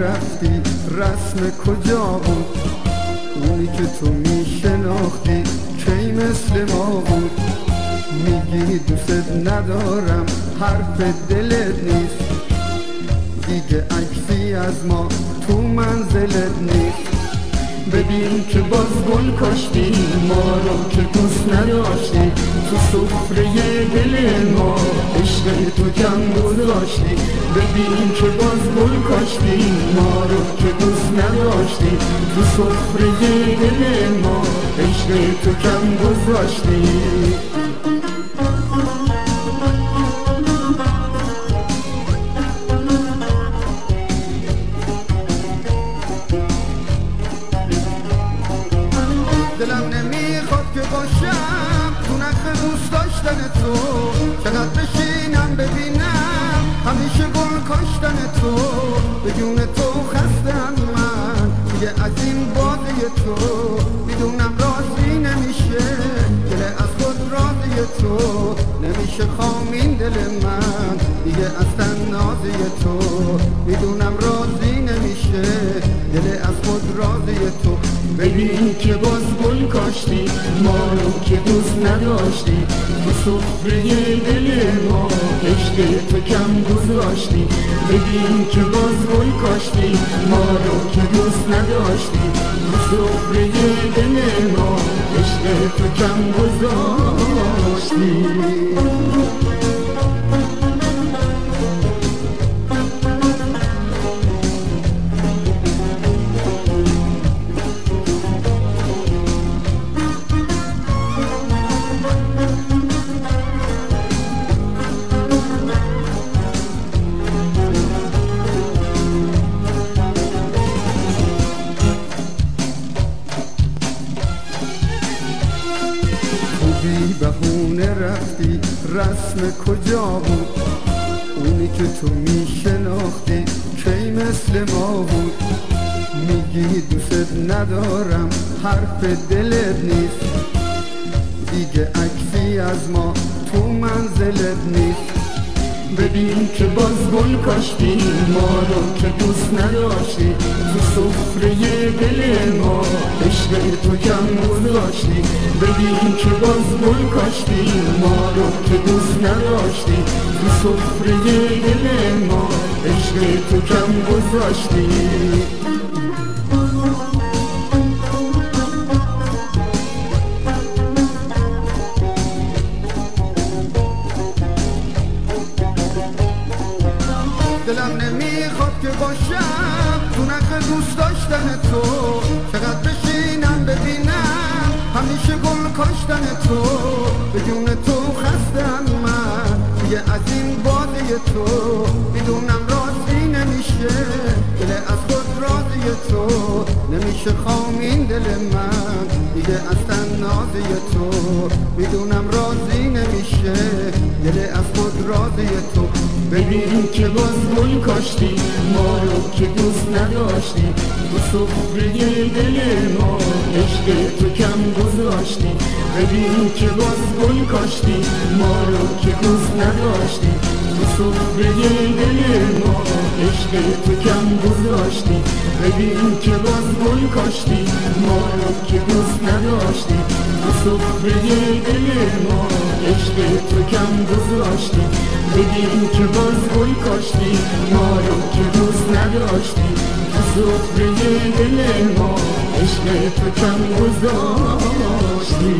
رسم کجا بود؟ اونی که تو میشناختی کی مثل ما بود؟ میگی دوست ندارم حرف دلت نیست. دیگه عکسی از ما تو منزلت نیست. ببین که باز گل کاشتی ما رو که دوست نداشتی. تو سفره دل ما عشق تو کم گذاشتی ببین که باز گل کاشتی. ما رو که دوست نداشتی. تو سفره دل ما عشق تو کم گذاشتی. دلم نمی‌خواد که باشم. نخ دوست داشتن تو. چقدر بشینم ببینم؟ همیشه گل کاشتن تو. بدون تو خستم من. دیگه از این باده تو. می‌دونم راضی نمیشه. دل از خود راضی تو. نمیشه خامین دل من. دیگه از تنازی تو. می‌دونم راضی نمیشه. دل از خود راضی تو. ببین که باز گل کاشتی ما نداشتی. تو سفره دل ما عشق تو کم گذاشتی. ببین که باز گل کاشتی. ما رو که دوست نداشتی. تو سفره دل ما عشق تو کم گذاشتی. بهونه رفتی رسم کجا بود؟ اونی که تو میشناختی کی مثل ما بود؟ میگی دوست ندارم حرف دلت نیست. دیگه عکسی از ما تو منزلت نیست. ببین که باز گل کاشتی ما رو که دوست نداشتی. سفره دل ما. عشق تو کم گذاشتی ببین که باز گل کاشتی. ما رو که دوست نداشتی. تو سفره دل ما. عشق تو کم گذاشتی. دلم نمی‌خواد که باشم. تو نخ دوست داشتن تو. چقدر بشینم ببینم. همیشه گل کاشتن تو. بدون تو خستم من. دیگه از این تو. می‌دونم تو نمیشه خامین دل من. دیگه از تنازی تو می‌دونم راضی نمیشه. دل از خود راضی تو. ببین که باز گل کاشتی. ما رو که دوست نداشتی. تو سفره دل ما عشق تو کم گذاشتی. ببین که باز گل کاشتی. ما رو که دوست نداشتی. تو سفره دل ما عشق تو کم گذاشتی ببین که باز گل کاشتی ما رو که دوست نداشتی تو سفره دل ما عشق تو کم گذاشتی ببین که باز گل کاشتی ما رو که دوست نداشتی تو سفره دل ما عشق تو کم گذاشتی